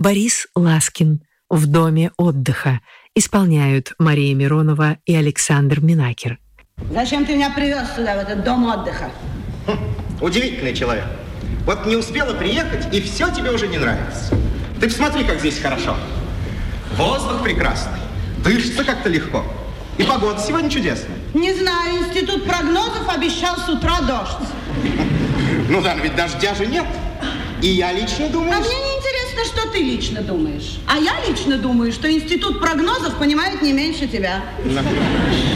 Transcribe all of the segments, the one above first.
Борис Ласкин в доме отдыха исполняют Мария Миронова и Александр Минакер. Зачем ты меня привез сюда, в этот дом отдыха? Хм, удивительный человек. Вот не успела приехать, и все тебе уже не нравится. Ты посмотри, как здесь хорошо. Воздух прекрасный. Дышится как-то легко. И погода сегодня чудесная. Не знаю, институт прогнозов обещал с утра дождь. Ну да, но ведь дождя же нет. И я лично думаю... А мне не интересно, что ты лично думаешь. А я лично думаю, что институт прогнозов понимает не меньше тебя. Да.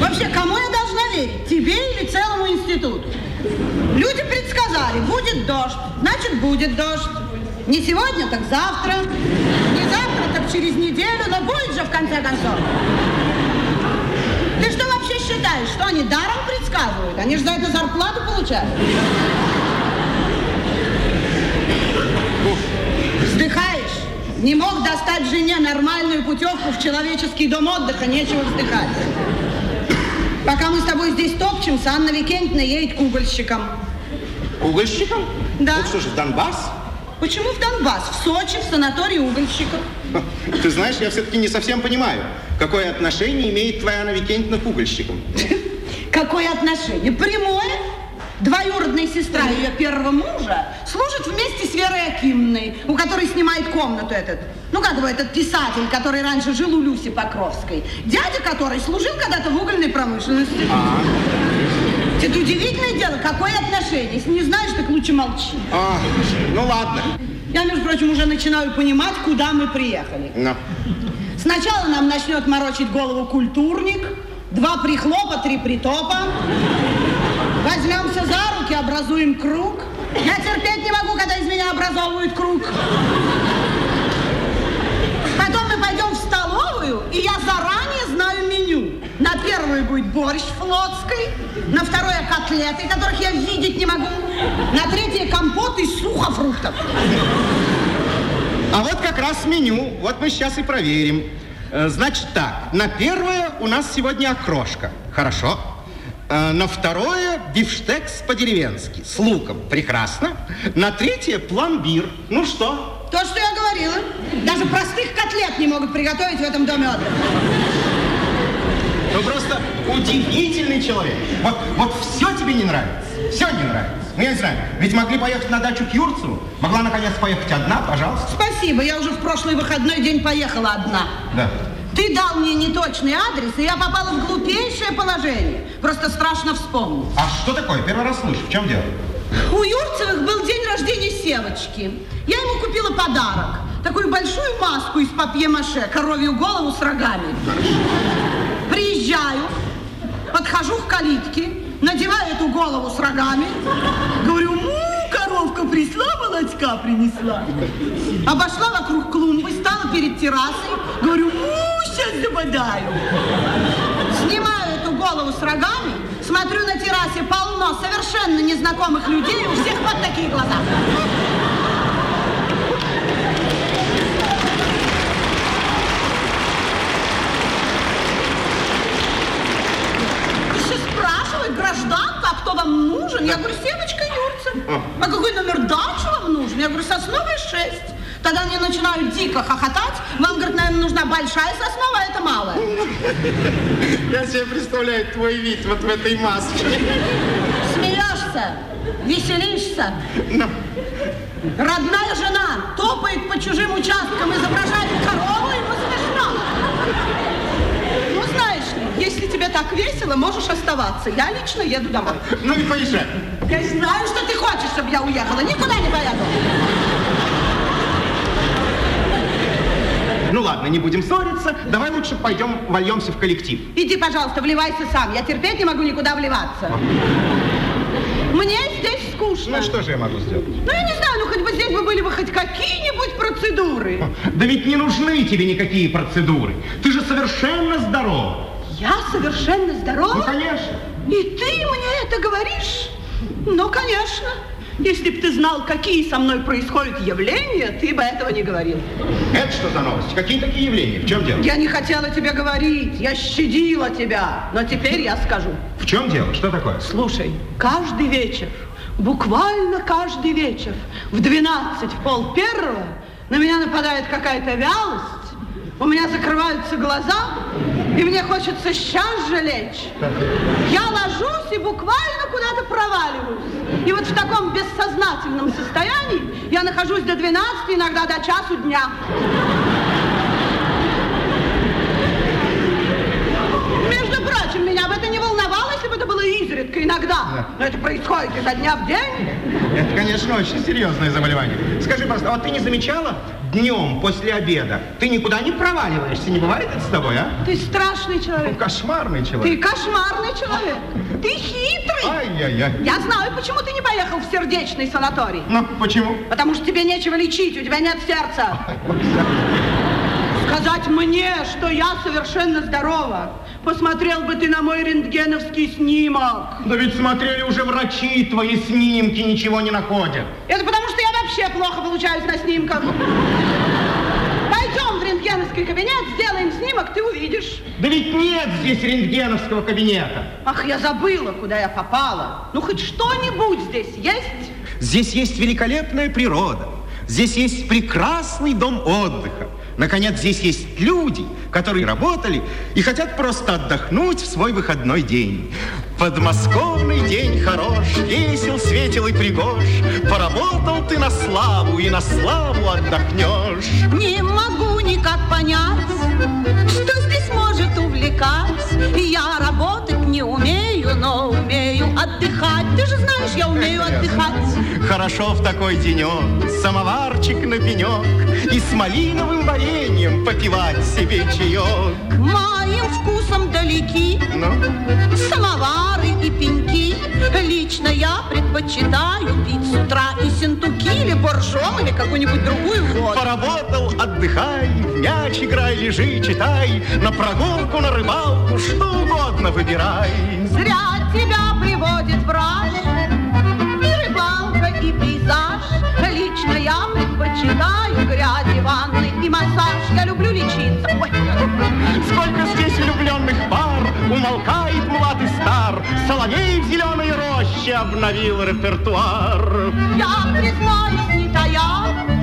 Вообще, кому я должна верить? Тебе или целому институту? Люди предсказали, будет дождь, значит будет дождь. Не сегодня, так завтра. Не завтра, так через неделю, но будет же в конце концов. Ты что вообще считаешь, что они даром предсказывают? Они же за это зарплату получают. Не мог достать жене нормальную путевку в человеческий дом отдыха, нечего вздыхать. Пока мы с тобой здесь топчемся, Анна Викентьевна едет к угольщикам. Угольщикам? Да. Ну что же, в Донбасс? Почему в Донбасс? В Сочи, в санатории угольщиков. Ты знаешь, я все-таки не совсем понимаю, какое отношение имеет твоя Анна Викентьевна к угольщикам. Какое отношение? Прямое? Двоюродная сестра ее первого мужа служит вместе с Верой Акимной, у которой снимает комнату этот, ну как его, этот писатель, который раньше жил у Люси Покровской. Дядя который служил когда-то в угольной промышленности. А, Это удивительное дело, какое отношение? Если не знаешь, так лучше молчи. а, ну ладно. Я, между прочим, уже начинаю понимать, куда мы приехали. Ну, Сначала нам начнет морочить голову культурник, два прихлопа, три притопа. Возьмемся за руки, образуем круг. Я терпеть не могу, когда из меня образовывают круг. Потом мы пойдем в столовую, и я заранее знаю меню. На первую будет борщ флотской, на второе котлеты, которых я видеть не могу, на третье компот из сухофруктов. а вот как раз меню. Вот мы сейчас и проверим. Э, Значит так, на первое у нас сегодня окрошка. Хорошо. Э, На второе бифштекс по-деревенски с луком. Прекрасно. На третье пломбир. Ну что? То, что я говорила. Даже простых котлет не могут приготовить в этом доме отдыха. Ну просто удивительный человек. Вот, вот все тебе не нравится. Все не нравится. Ну, я не знаю, ведь могли поехать на дачу к Юрцеву. Могла, наконец, поехать одна, пожалуйста. Спасибо, я уже в прошлый выходной день поехала одна. Да. Ты дал мне неточный адрес, и я попала в глупейшее положение. Просто страшно вспомнить. А что такое? Первый раз слышу. В чем дело? У Юрцевых был день рождения Севочки. Я ему купила подарок. Такую большую маску из папье-маше, коровью голову с рогами. Приезжаю, подхожу к калитке, надеваю эту голову с рогами, говорю, му, коровка присла, молочка принесла. Обошла вокруг клумбы, стала перед террасой, говорю, му, сейчас забодаю. Снимаю эту голову с рогами, смотрю на террасе полно совершенно незнакомых людей, у всех вот такие глаза. Гражданка, а кто вам нужен? Я говорю, Севочка Юрцев. А какой номер дачи вам нужен? Я говорю, сосновая 6. Тогда мне начинают дико хохотать. Вам, говорит, наверное, нужна большая соснова, а это малая. Я себе представляю твой вид вот в этой маске. Смеешься, веселишься. Ну, Родная жена топает по чужим участкам, изображает корову, ему смешно. Если тебе так весело, можешь оставаться. Я лично еду домой. ну и поезжай. Я знаю, что ты хочешь, чтобы я уехала. Никуда не поеду. Ну ладно, не будем ссориться. Давай лучше пойдем вольемся в коллектив. Иди, пожалуйста, вливайся сам. Я терпеть не могу никуда вливаться. Мне здесь скучно. Ну что же я могу сделать? Ну, я не знаю, ну хоть бы здесь бы были бы хоть какие-нибудь процедуры. Да ведь не нужны тебе никакие процедуры. Ты же совершенно здоров. Я совершенно здорова? Ну, конечно. И ты мне это говоришь? Ну, конечно. Если бы ты знал, какие со мной происходят явления, ты бы этого не говорил. Это что за новости? Какие такие явления? В чем дело? Я не хотела тебе говорить, я щадила тебя, но теперь я скажу. В чем дело? Что такое? Слушай, каждый вечер, буквально каждый вечер, в 12, в пол первого, на меня нападает какая-то вялость, у меня закрываются глаза, и мне хочется сейчас же лечь. Я ложусь и буквально куда-то проваливаюсь. И вот в таком бессознательном состоянии я нахожусь до 12, иногда до часу дня. Между прочим, меня бы это не волновало, если бы это было изредка, иногда. Но это происходит изо дня в день. Это, конечно, очень серьезное заболевание. Скажи, пожалуйста, а вот ты не замечала днем после обеда? Ты никуда не проваливаешься, не бывает это с тобой, а? Ты страшный Ну, человек. кошмарный Ты человек. кошмарный человек. Ты хитрый. Ай-яй-яй. Я знаю, почему ты не поехал в сердечный санаторий. Ну, почему? Потому что тебе нечего лечить, у тебя нет сердца. Сказать мне, что я совершенно здорова. Посмотрел бы ты на мой рентгеновский снимок. Да ведь смотрели уже врачи, твои снимки ничего не находят. Это потому, что я вообще плохо получаюсь на снимках. Пойдем в рентгеновский кабинет, сделаем снимок, ты увидишь. Да ведь нет здесь рентгеновского кабинета. Ах, я забыла, куда я попала. Ну, хоть что-нибудь здесь есть? Здесь есть великолепная природа. Здесь есть прекрасный дом отдыха. Наконец, здесь есть люди, которые работали и хотят просто отдохнуть в свой выходной день. Подмосковный день хорош, весел, светел и пригож. Поработал ты на славу и на славу отдохнешь. Не могу никак понять, что здесь может увлекать. Я работать не умею, но умею отдыхать. Ты же знаешь, я умею отдыхать. Хорошо в такой денек, самоварчик на пенек и с малиновым вареньем попивать себе чаек. Лично я предпочитаю пить с утра и синтуки, или боржом, или какую-нибудь другую воду. Поработал, отдыхай, в мяч играй, лежи, читай, на прогулку, на рыбалку, что угодно выбирай. Зря тебя приводит враж, и рыбалка, и пейзаж. Лично я предпочитаю грязи, ванны и массаж. Я люблю лечиться. Ой. Сколько здесь влюбленных пар, умолкает обновил репертуар. Я признаюсь, не тая,